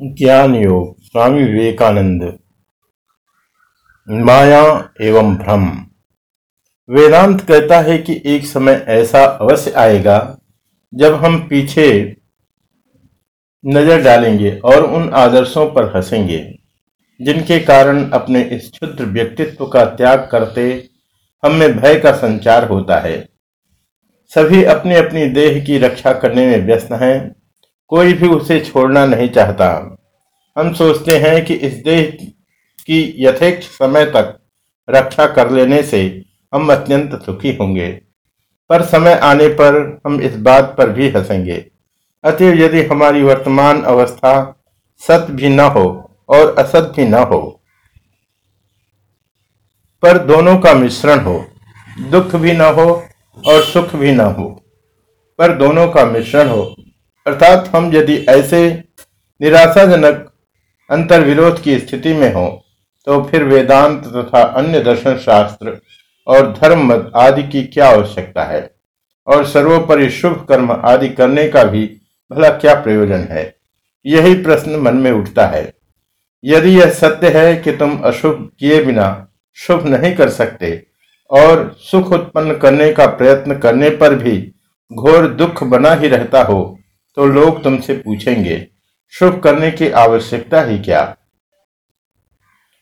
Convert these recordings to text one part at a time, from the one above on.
ज्ञान योग स्वामी विवेकानंद। माया एवं भ्रम। वेदांत कहता है कि एक समय ऐसा अवश्य आएगा, जब हम पीछे नज़र डालेंगे और उन आदर्शों पर हंसेंगे, जिनके कारण अपने इस क्षुद्र व्यक्तित्व का त्याग करते हम में भय का संचार होता है। सभी अपनी अपनी देह की रक्षा करने में व्यस्त हैं। कोई भी उसे छोड़ना नहीं चाहता। हम सोचते हैं कि इस देह की यथेक्ष समय तक रक्षा कर लेने से हम अत्यंत सुखी होंगे। पर समय आने पर हम इस बात पर भी हंसेंगे। अतः यदि हमारी वर्तमान अवस्था सत्य भी न हो और असत भी न हो, पर दोनों का मिश्रण हो, दुख भी न हो और सुख भी न हो, पर दोनों का मिश्रण हो अर्थात हम यदि ऐसे निराशाजनक अंतर्विरोध की स्थिति में हो तो फिर वेदांत तथा अन्य दर्शन शास्त्र और धर्म मत आदि की क्या आवश्यकता है? और सर्वोपरि शुभ कर्म आदि करने का भी भला क्या प्रयोजन है? यही प्रश्न मन में उठता है। यदि यह सत्य है कि तुम अशुभ किए बिना शुभ नहीं कर सकते और सुख उत्पन्न करने का प्रयत्न करने पर भी घोर दुख बना ही रहता हो तो लोग तुमसे पूछेंगे, शुभ करने की आवश्यकता ही क्या?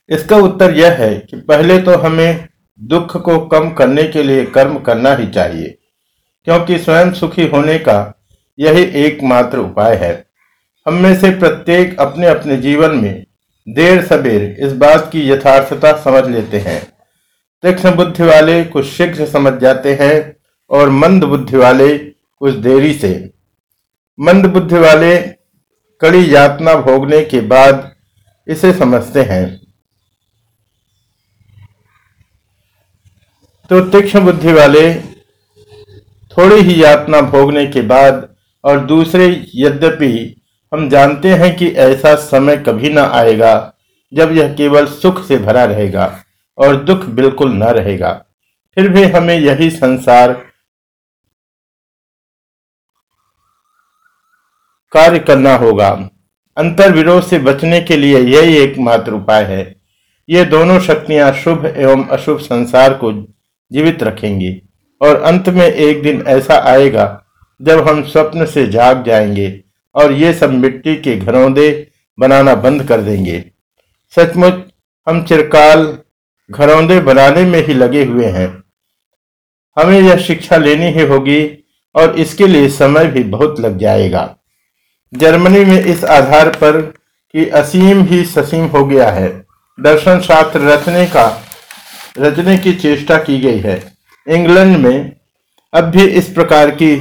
इसका उत्तर यह है कि पहले तो हमें दुख को कम करने के लिए कर्म करना ही चाहिए, क्योंकि स्वयं सुखी होने का यही एकमात्र उपाय है। हम में से प्रत्येक अपने अपने जीवन में देर सबेर इस बात की यथार्थता समझ लेते हैं। तीक्ष्ण बुद्धि वाले कुछ शीघ्र समझ जाते हैं और मंद बुद्धि वाले कुछ देरी से। मंद बुद्धि वाले कड़ी यातना भोगने के बाद इसे समझते हैं। तो तीक्ष्ण बुद्धि वाले थोड़ी ही यातना भोगने के बाद और दूसरे यद्यपि हम जानते हैं कि ऐसा समय कभी ना आएगा जब यह केवल सुख से भरा रहेगा और दुख बिल्कुल न रहेगा। फिर भी हमें यही संसार कार्य करना होगा। अंतर विरोध से बचने के लिए यही एकमात्र उपाय है। ये दोनों शक्तियाँ शुभ एवं अशुभ संसार को जीवित रखेंगी और अंत में एक दिन ऐसा आएगा जब हम स्वप्न से जाग जाएँगे और ये सब मिट्टी के घरौंदे बनाना बंद कर देंगे। सचमुच हम चिरकाल घरौंदे बनाने में ही लगे हुए हैं। हमें यह शिक्षा लेनी ही होगी और इसके लिए समय भी बहुत लग जाएगा। जर्मनी में इस आधार पर कि असीम ही ससीम हो गया है। दर्शन शास्त्र रचने का, रचने की चेष्टा की गई है। इंग्लैंड में अब भी इस प्रकार की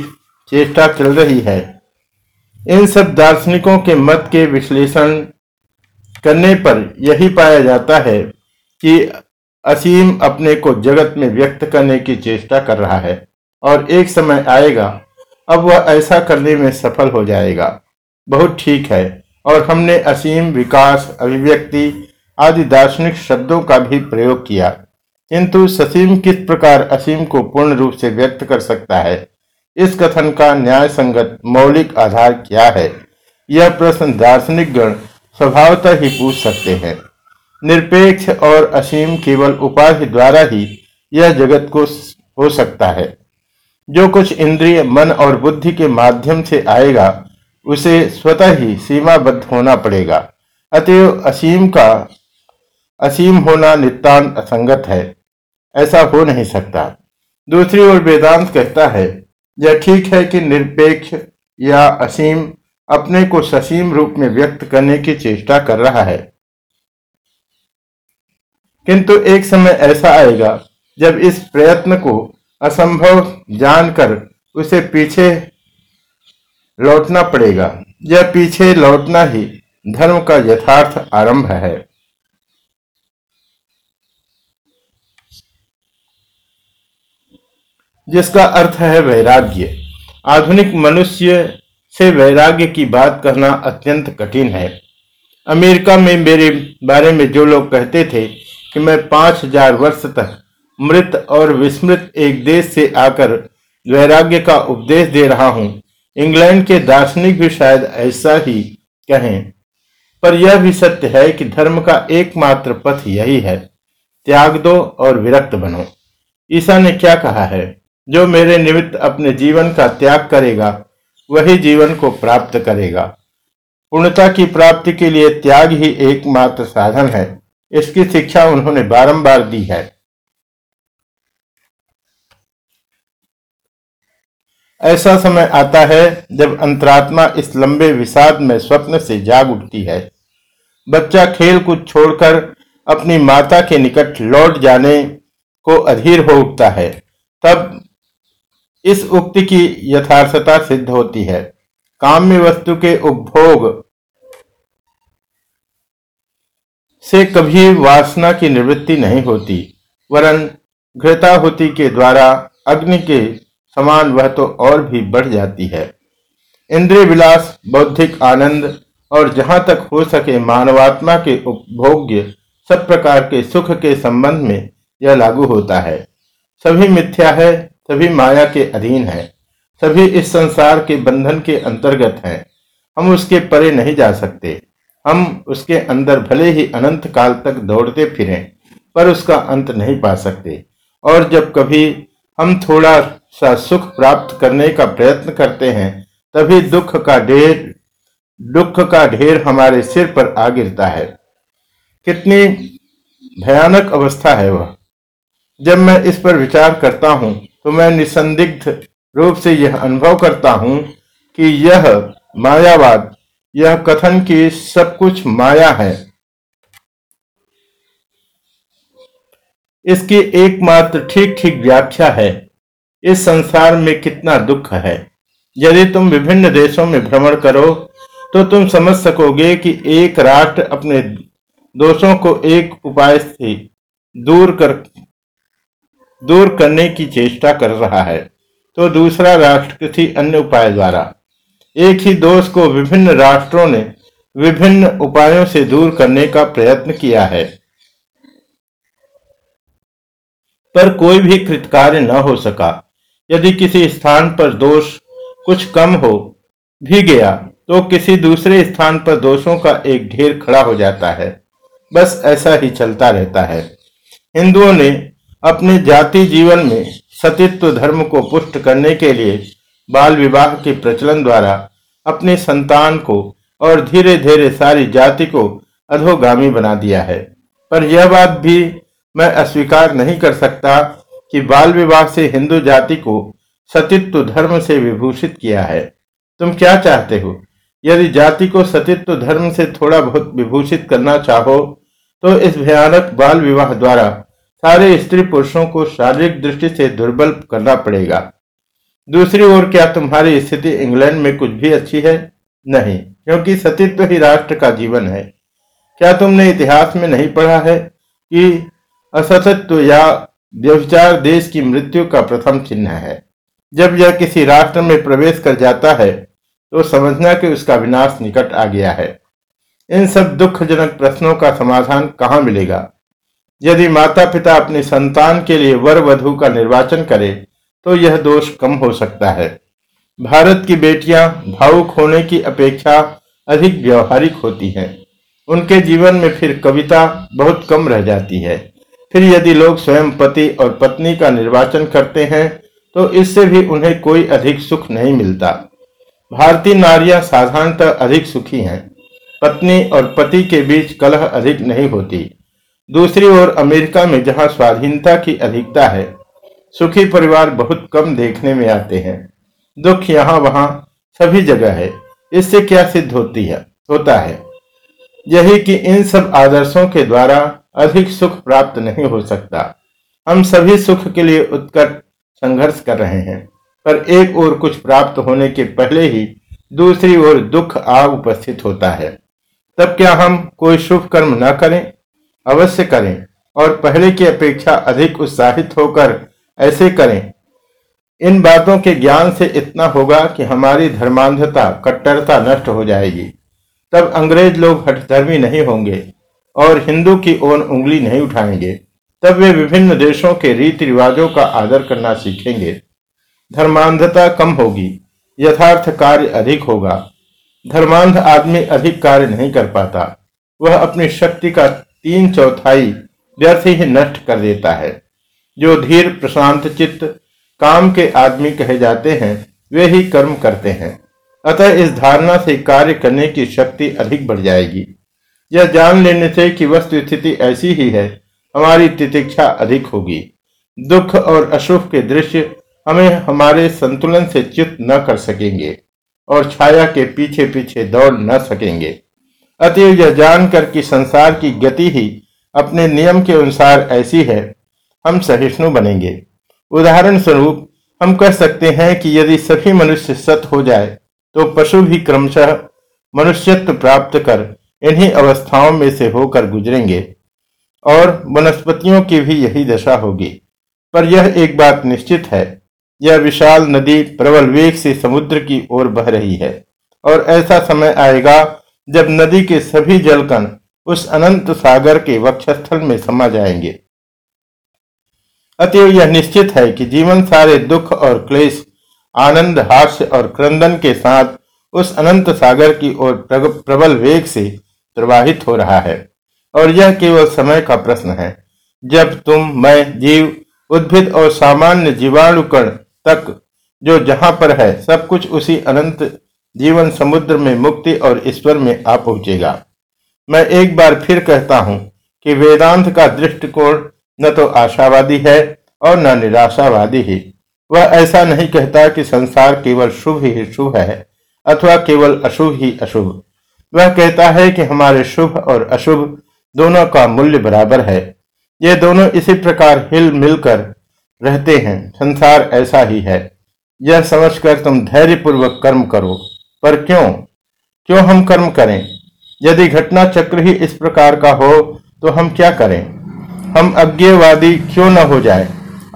चेष्टा चल रही है। इन सब दार्शनिकों के मत के विश्लेषण करने पर यही पाया जाता है कि असीम अपने को जगत में व्यक्त करने की चेष्टा कर रहा है और एक समय आएगा, अब वह ऐसा करने में सफल हो जाएगा। बहुत ठीक है। और हमने असीम विकास, अभिव्यक्ति आदि दार्शनिक शब्दों का भी प्रयोग किया। किंतु ससीम किस प्रकार असीम को पूर्ण रूप से व्यक्त कर सकता है? इस कथन का न्याय संगत मौलिक आधार क्या है? यह प्रश्न दार्शनिक गण स्वभावतः ही पूछ सकते हैं। निरपेक्ष और असीम केवल उपाधि द्वारा ही यह जगत को हो सकता है। जो कुछ इंद्रिय, मन और बुद्धि के माध्यम से आएगा उसे स्वतः ही सीमाबद्ध होना पड़ेगा। अतएव असीम का, असीम होना नितांत असंगत है। ऐसा हो नहीं सकता। दूसरी ओर वेदांत कहता है, यह ठीक है कि निरपेक्ष या असीम अपने को ससीम रूप में व्यक्त करने की चेष्टा कर रहा है। किंतु एक समय ऐसा आएगा, जब इस प्रयत्न को असंभव जानकर उसे पीछे लौटना पड़ेगा। यह पीछे लौटना ही धर्म का यथार्थ आरंभ है। जिसका अर्थ है वैराग्य। आधुनिक मनुष्य से वैराग्य की बात करना अत्यंत कठिन है। अमेरिका में मेरे बारे में जो लोग कहते थे कि मैं पाँच हज़ार वर्ष तक मृत और विस्मृत एक देश से आकर वैराग्य का उपदेश दे रहा हूँ इंग्लैंड के दार्शनिक भी शायद ऐसा ही कहें। पर यह भी सत्य है कि धर्म का एकमात्र पथ यही है। त्याग दो और विरक्त बनो। ईसा ने क्या कहा है? जो मेरे निमित्त अपने जीवन का त्याग करेगा, वही जीवन को प्राप्त करेगा। पूर्णता की प्राप्ति के लिए त्याग ही एकमात्र साधन है। इसकी शिक्षा उन्होंने बारंबार दी है। ऐसा समय आता है जब अंतरात्मा इस लंबे विषाद में स्वप्न से जाग उठती है। बच्चा खेल कूद छोड़कर अपनी माता के निकट लौट जाने को अधीर हो उठता है, तब इस उक्ति की यथार्थता सिद्ध होती है। काम्य वस्तु के उपभोग से कभी वासना की निवृत्ति नहीं होती, वरन घृताहुति के द्वारा अग्नि के समान वह तो और भी बढ़ जाती है। इंद्रिय विलास बौद्धिक आनंद और जहाँ तक हो सके मानवात्मा के उपभोग्य सब प्रकार के सुख के संबंध में यह लागू होता है। सभी मिथ्या है, सभी माया के अधीन है। सभी इस संसार के बंधन के अंतर्गत हैं। हम उसके परे नहीं जा सकते। हम उसके अंदर भले ही अनंत काल तक दौड़ते फिरें, पर उसका अंत नहीं पा सकते। और जब कभी हम थोड़ा सा सुख प्राप्त करने का प्रयत्न करते हैं, तभी दुख का ढेर, दुख का ढेर हमारे सिर पर आ गिरता है। कितनी भयानक अवस्था है वह। जब मैं इस पर विचार करता हूँ तो मैं निसंदिग्ध रूप से यह अनुभव करता हूँ कि यह मायावाद, यह कथन की सब कुछ माया है। इसकी एकमात्र ठीक ठीक व्याख्या है। इस संसार में कितना दुख है। यदि तुम विभिन्न देशों में भ्रमण करो तो तुम समझ सकोगे कि एक राष्ट्र अपने दोषों को एक उपाय से दूर कर, दूर करने की चेष्टा कर रहा है। तो दूसरा राष्ट्र किसी अन्य उपाय द्वारा। एक ही दोष को विभिन्न राष्ट्रों ने विभिन्न उपायों से दूर करने का प्रयत्न किया है। पर कोई भी कृतकार्य न हो सका। यदि किसी स्थान पर दोष कुछ कम हो भी गया तो किसी दूसरे स्थान पर दोषों का एक ढेर खड़ा हो जाता है। बस ऐसा ही चलता रहता है। हिंदुओं ने अपने जाति जीवन में सतित्व धर्म को पुष्ट करने के लिए बाल विवाह के प्रचलन द्वारा अपने संतान को और धीरे धीरे सारी जाति को अधोगामी बना दिया है। पर यह बात भी मैं अस्वीकार नहीं कर सकता कि बाल विवाह से हिंदू जाति को सतित्व धर्म से विभूषित किया है। तुम क्या चाहते हो? यदि जाति को सतित्व धर्म से थोड़ा बहुत विभूषित करना चाहो तो इस भयानक बाल विवाह द्वारा सारे स्त्री पुरुषों को शारीरिक दृष्टि से दुर्बल करना पड़ेगा। दूसरी ओर क्या तुम्हारी स्थिति इंग्लैंड में कुछ भी अच्छी है? नहीं, क्योंकि सतित्व ही राष्ट्र का जीवन है। क्या तुमने इतिहास में नहीं पढ़ा है कि असतित्व या व्यभिचार देश की मृत्यु का प्रथम चिन्ह है। जब यह किसी राष्ट्र में प्रवेश कर जाता है तो समझना कि उसका विनाश निकट आ गया है। इन सब दुखजनक प्रश्नों का समाधान कहाँ मिलेगा? यदि माता पिता अपने संतान के लिए वर वधु का निर्वाचन करे तो यह दोष कम हो सकता है। भारत की बेटियाँ भावुक होने की अपेक्षा अधिक व्यवहारिक होती हैं। उनके जीवन में फिर कविता बहुत कम रह जाती है। फिर यदि लोग स्वयं पति और पत्नी का निर्वाचन करते हैं तो इससे भी उन्हें कोई अधिक सुख नहीं मिलता। भारतीय नारियाँ साधारणतः अधिक सुखी हैं। पत्नी और पति के बीच कलह अधिक नहीं होती। दूसरी ओर अमेरिका में जहाँ स्वाधीनता की अधिकता है, सुखी परिवार बहुत कम देखने में आते हैं। दुख यहाँ वहाँ सभी जगह है। इससे क्या सिद्ध होती है, होता है? यही कि इन सब आदर्शों के द्वारा अधिक सुख प्राप्त नहीं हो सकता। हम सभी सुख के लिए उत्कट संघर्ष कर रहे हैं, पर एक ओर कुछ प्राप्त होने के पहले ही दूसरी ओर दुख आ उपस्थित होता है। तब क्या हम कोई शुभ कर्म न करें? अवश्य करें, और पहले की अपेक्षा अधिक उत्साहित होकर ऐसे करें। इन बातों के ज्ञान से इतना होगा कि हमारी धर्मांधता, कट्टरता नष्ट हो जाएगी। तब अंग्रेज़ लोग हठधर्मी नहीं होंगे। और हिंदू की ओर उंगली नहीं उठाएँगे, तब वे विभिन्न देशों के रीति रिवाजों का आदर करना सीखेंगे। धर्मांधता कम होगी, यथार्थ कार्य अधिक होगा। धर्मांध आदमी अधिक कार्य नहीं कर पाता, वह अपनी शक्ति का तीन चौथाई व्यर्थ ही नष्ट कर देता है। जो धीर, प्रशांत चित्त, काम के आदमी कहे जाते हैं, वे ही कर्म करते हैं। अतः इस धारणा से कार्य करने की शक्ति अधिक बढ़ जाएगी। यह जान लेने से कि वस्तु स्थिति ऐसी ही है। हमारी तितिक्षा अधिक होगी। दुख और अशुभ के दृश्य हमें हमारे संतुलन से चित न कर सकेंगे और छाया के पीछे पीछे दौड़ न सकेंगे। अतएव यह जानकर कि संसार की गति ही अपने नियम के अनुसार ऐसी है, हम सहिष्णु बनेंगे। उदाहरण स्वरूप हम कह सकते हैं कि यदि सभी मनुष्य सत हो जाए तो पशु भी क्रमशः मनुष्यत्व प्राप्त कर इन्हीं अवस्थाओं में से होकर गुजरेंगे, और वनस्पतियों की भी यही दशा होगी। पर यह एक बात निश्चित है, यह विशाल नदी प्रबल वेग से समुद्र की ओर बह रही है, और ऐसा समय आएगा जब नदी के सभी जलकण उस अनंत सागर के वक्षस्थल में समा जाएँगे। अतएव यह निश्चित है कि जीवन सारे दुख और क्लेश, आनंद, हास्य और क्रंदन के साथ उस अनंत सागर की ओर प्रबल वेग से प्रवाहित हो रहा है। और यह केवल समय का प्रश्न है। जब तुम, मैं, जीव, उद्भिद और सामान्य जीवाणुकण तक, जो जहाँ पर है, सब कुछ उसी अनंत जीवन समुद्र में मुक्ति और ईश्वर में आ पहुंचेगा। मैं एक बार फिर कहता हूँ कि वेदांत का दृष्टिकोण न तो आशावादी है और न निराशावादी ही। वह ऐसा नहीं कहता कि संसार केवल शुभ ही शुभ है अथवा केवल अशुभ ही अशुभ। वह कहता है कि हमारे शुभ और अशुभ दोनों का मूल्य बराबर है। ये दोनों इसी प्रकार हिल मिलकर रहते हैं। संसार ऐसा ही है। यह समझकर तुम धैर्यपूर्वक कर्म करो। पर क्यों? क्यों हम कर्म करें? यदि घटना चक्र ही इस प्रकार का हो तो हम क्या करें? हम अज्ञेयवादी क्यों न हो जाए?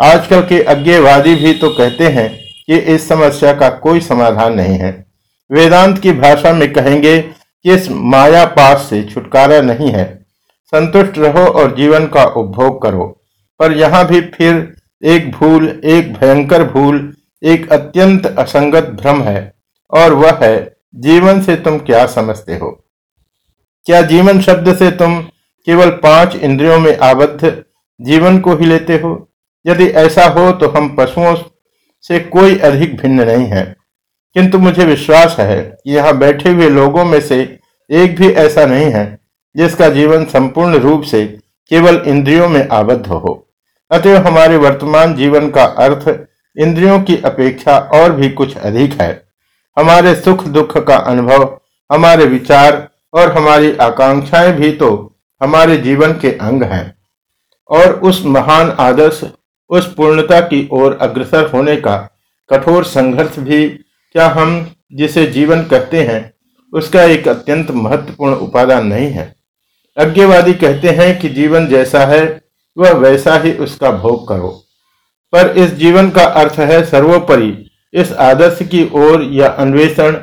आजकल के अज्ञेयवादी भी तो कहते हैं कि इस समस्या का कोई समाधान नहीं है। वेदांत की भाषा में कहेंगे कि इस माया पास से छुटकारा नहीं है? संतुष्ट रहो और जीवन का उपभोग करो। पर यहाँ भी फिर एक भूल, एक भयंकर भूल, एक अत्यंत असंगत भ्रम है, और वह है, जीवन से तुम क्या समझते हो? क्या जीवन शब्द से तुम केवल पाँच इंद्रियों में आबद्ध जीवन को ही लेते हो? यदि ऐसा हो तो हम पशुओं से कोई अधिक भिन्न नहीं है। किंतु मुझे विश्वास है कि यहाँ बैठे हुए लोगों में से एक भी ऐसा नहीं है, जिसका जीवन संपूर्ण रूप से केवल इंद्रियों में आबद्ध हो। अतएव हमारे वर्तमान जीवन का अर्थ इंद्रियों की अपेक्षा और भी कुछ अधिक है। हमारे सुख दुख का अनुभव, हमारे विचार और हमारी आकांक्षाएँ भी तो हमारे जीवन के अंग हैं। और उस महान आदर्श, उस पूर्णता की ओर अग्रसर होने का कठोर संघर्ष भी क्या हम जिसे जीवन कहते हैं, उसका एक अत्यंत महत्वपूर्ण उपादान नहीं है? अज्ञवादी कहते हैं कि जीवन जैसा है, वह वैसा ही उसका भोग करो। पर इस जीवन का अर्थ है सर्वोपरि। इस आदर्श की ओर या अन्वेषण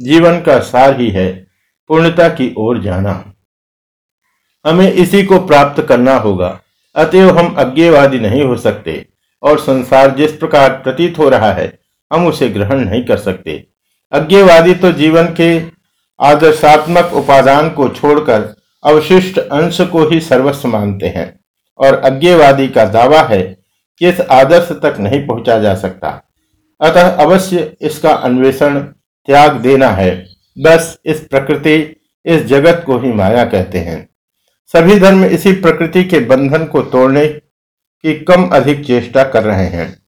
जीवन का सार ही है, पूर्णता की ओर जाना। हमें इसी को प्राप्त करना होगा। अतएव हम अज्ञेवादी नहीं हो सकते, और संसार जिस प्रकार प्रतीत हो रहा है हम उसे ग्रहण नहीं कर सकते। अज्ञेवादी तो जीवन के आदर्शात्मक उपादान को छोड़कर अवशिष्ट अंश को ही सर्वस्व मानते हैं और अज्ञेवादी का दावा है कि इस आदर्श तक नहीं पहुँचा जा सकता। अतः अवश्य इसका अन्वेषण त्याग देना है। बस इस प्रकृति, इस जगत को ही माया कहते हैं। सभी धर्म इसी प्रकृति के बंधन को तोड़ने की कम अधिक चेष्टा कर रहे हैं।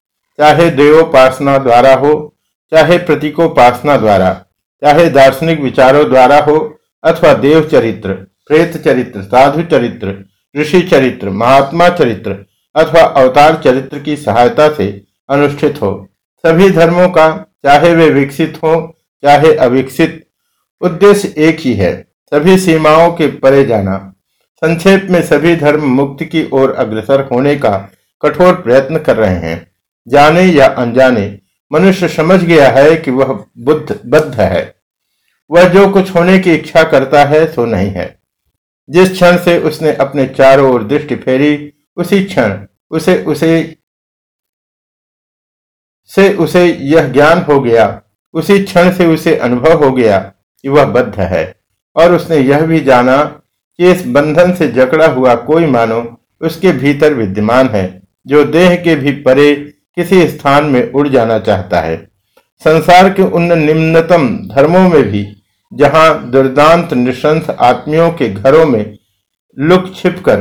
चाहे देवोपासना द्वारा हो, चाहे प्रतीकोपासना द्वारा, चाहे दार्शनिक विचारों द्वारा हो, अथवा देव चरित्र प्रेत चरित्र साधु चरित्र ऋषि चरित्र महात्मा चरित्र, अथवा अवतार चरित्र की सहायता से अनुष्ठित हो। सभी धर्मों का, चाहे वे विकसित हो, चाहे अविकसित, उद्देश्य एक ही है, सभी सीमाओं के परे जाना। संक्षेप में सभी धर्म मुक्ति की ओर अग्रसर होने का कठोर प्रयत्न कर रहे हैं। जाने या अनजाने, मनुष्य समझ गया है कि वह बुद्ध, बद्ध है। वह जो कुछ होने की इच्छा करता है, सो नहीं है। जिस क्षण से उसने अपने चारों ओर दृष्टि फेरी, उसी क्षण उसे उसे, से उसे यह ज्ञान हो गया, उसी क्षण से उसे अनुभव हो गया कि वह बद्ध है। और उसने यह भी जाना कि इस बंधन से जकड़ा हुआ कोई मानव उसके भीतर विद्यमान है, जो देह के भी परे किसी स्थान में उड़ जाना चाहता है। संसार के उन निम्नतम धर्मों में भी, जहाँ दुर्दांत निशंस आत्मियों के घरों में लुक छिप कर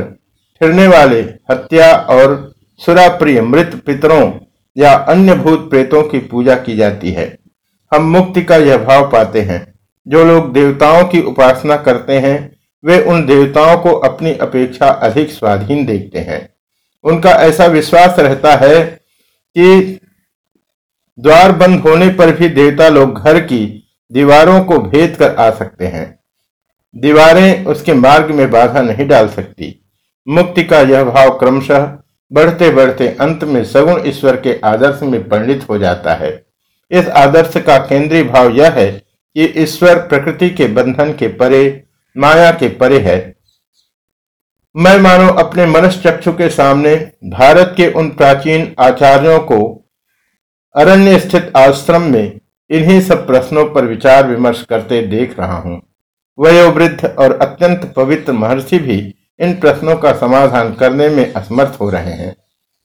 फिरने वाले हत्या और सुराप्रिय मृत पितरों या अन्य भूत प्रेतों की पूजा की जाती है। हम मुक्ति का यह भाव पाते हैं। जो लोग देवताओं की उपासना करते हैं, वे उन देवताओं को अपनी अपेक्षा अधिक स्वाधीन देखते हैं। उनका ऐसा विश्वास रहता है कि द्वार बंद होने पर भी देवता लोग घर की दीवारों को भेद कर आ सकते हैं। दीवारें उसके मार्ग में बाधा नहीं डाल सकती। मुक्ति का यह भाव क्रमशः बढ़ते बढ़ते अंत में सगुण ईश्वर के आदर्श में परिणित हो जाता है। इस आदर्श का केंद्रीय भाव यह है कि ईश्वर प्रकृति के बंधन के परे, माया के परे है। मैं मानो अपने मनस चक्षु के सामने भारत के उन प्राचीन आचार्यों को अरण्य स्थित आश्रम में इन्हीं सब प्रश्नों पर विचार विमर्श करते देख रहा हूँ। वयोवृद्ध और अत्यंत पवित्र महर्षि भी इन प्रश्नों का समाधान करने में असमर्थ हो रहे हैं।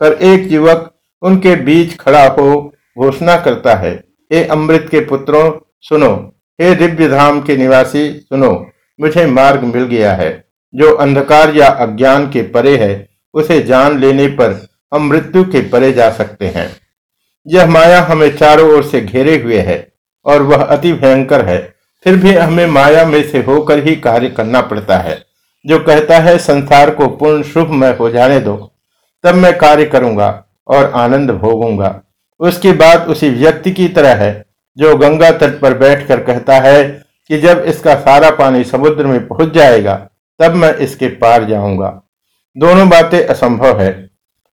पर एक युवक उनके बीच खड़ा हो घोषणा करता है, हे अमृत के पुत्रों, सुनो, हे दिव्य धाम के निवासी, सुनो, मुझे मार्ग मिल गया है। जो अंधकार या अज्ञान के परे है, उसे जान लेने पर हम मृत्यु के परे जा सकते हैं। यह माया हमें चारों ओर से घेरे हुए है और वह अति भयंकर है। फिर भी हमें माया में से होकर ही कार्य करना पड़ता है। जो कहता है, संसार को पूर्ण शुभमय हो जाने दो, तब मैं कार्य करूँगा और आनंद भोगूँगा। उसकी बात उसी व्यक्ति की तरह है, जो गंगा तट पर बैठकर कहता है कि जब इसका सारा पानी समुद्र में पहुँच जाएगा तब मैं इसके पार जाऊँगा। दोनों बातें असंभव है।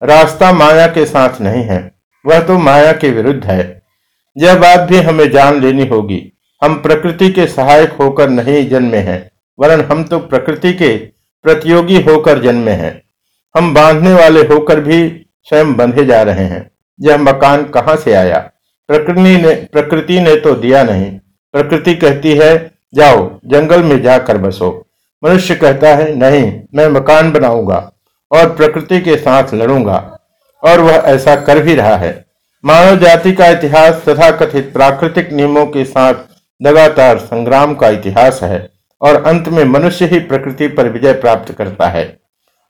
रास्ता माया के साथ नहीं है, वह तो माया के विरुद्ध है। यह बात भी हमें जान लेनी होगी। हम प्रकृति के सहायक होकर नहीं जन्मे हैं, वरन हम तो प्रकृति के प्रतियोगी होकर जन्मे हैं। हम बांधने वाले होकर भी स्वयं बंधे जा रहे हैं। यह मकान कहाँ से आया? प्रकृति ने प्रकृति ने तो दिया नहीं। प्रकृति कहती है, जाओ, जंगल में जाकर बसो। मनुष्य कहता है, नहीं, मैं मकान बनाऊँगा और प्रकृति के साथ लड़ूँगा। और वह ऐसा कर भी रहा है। मानव जाति का इतिहास तथा कथित प्राकृतिक नियमों के साथ लगातार संग्राम का इतिहास है और अंत में मनुष्य ही प्रकृति पर विजय प्राप्त करता है।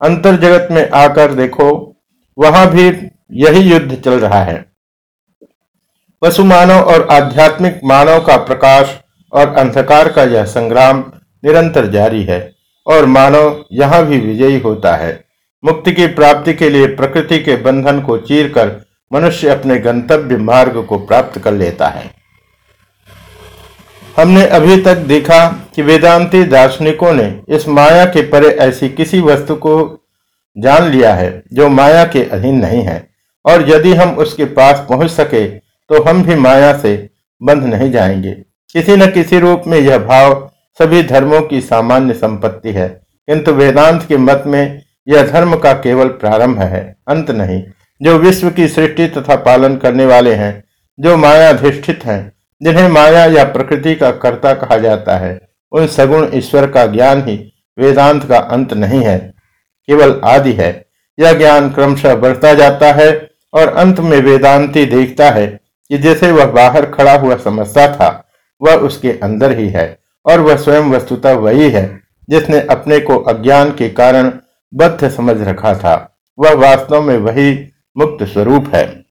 अंतर जगत में आकर देखो, वहाँ भी यही युद्ध चल रहा है। पशु मानव और आध्यात्मिक मानव का प्रकाश और अंधकार का यह संग्राम निरंतर जारी है और मानव यहाँ भी विजयी होता है। मुक्ति की प्राप्ति के लिए प्रकृति के बंधन को चीरकर मनुष्य अपने गंतव्य मार्ग को प्राप्त कर लेता है। हमने अभी तक देखा कि वेदांती दार्शनिकों ने इस माया के परे ऐसी किसी वस्तु को जान लिया है जो माया के अधीन नहीं है और यदि हम उसके पास पहुँच सके तो हम भी माया से बंध नहीं जाएँगे। किसी न किसी रूप में यह भाव सभी धर्मों की सामान्य संपत्ति है, किंतु वेदांत के मत में यह धर्म का केवल प्रारंभ है, अंत नहीं। जो विश्व की सृष्टि तथा पालन करने वाले हैं, जो मायाधिष्ठित हैं, जिन्हें माया या प्रकृति का कर्ता कहा जाता है, उन सगुण ईश्वर का ज्ञान ही वेदांत का अंत नहीं है, केवल आदि है। यह ज्ञान क्रमशः बढ़ता जाता है और अंत में वेदांती देखता है कि जैसे वह बाहर खड़ा हुआ समझता था, वह उसके अंदर ही है। और वह स्वयं वस्तुता वही है, जिसने अपने को अज्ञान के कारण बद्ध समझ रखा था। वह वास्तव में वही मुक्त स्वरूप है।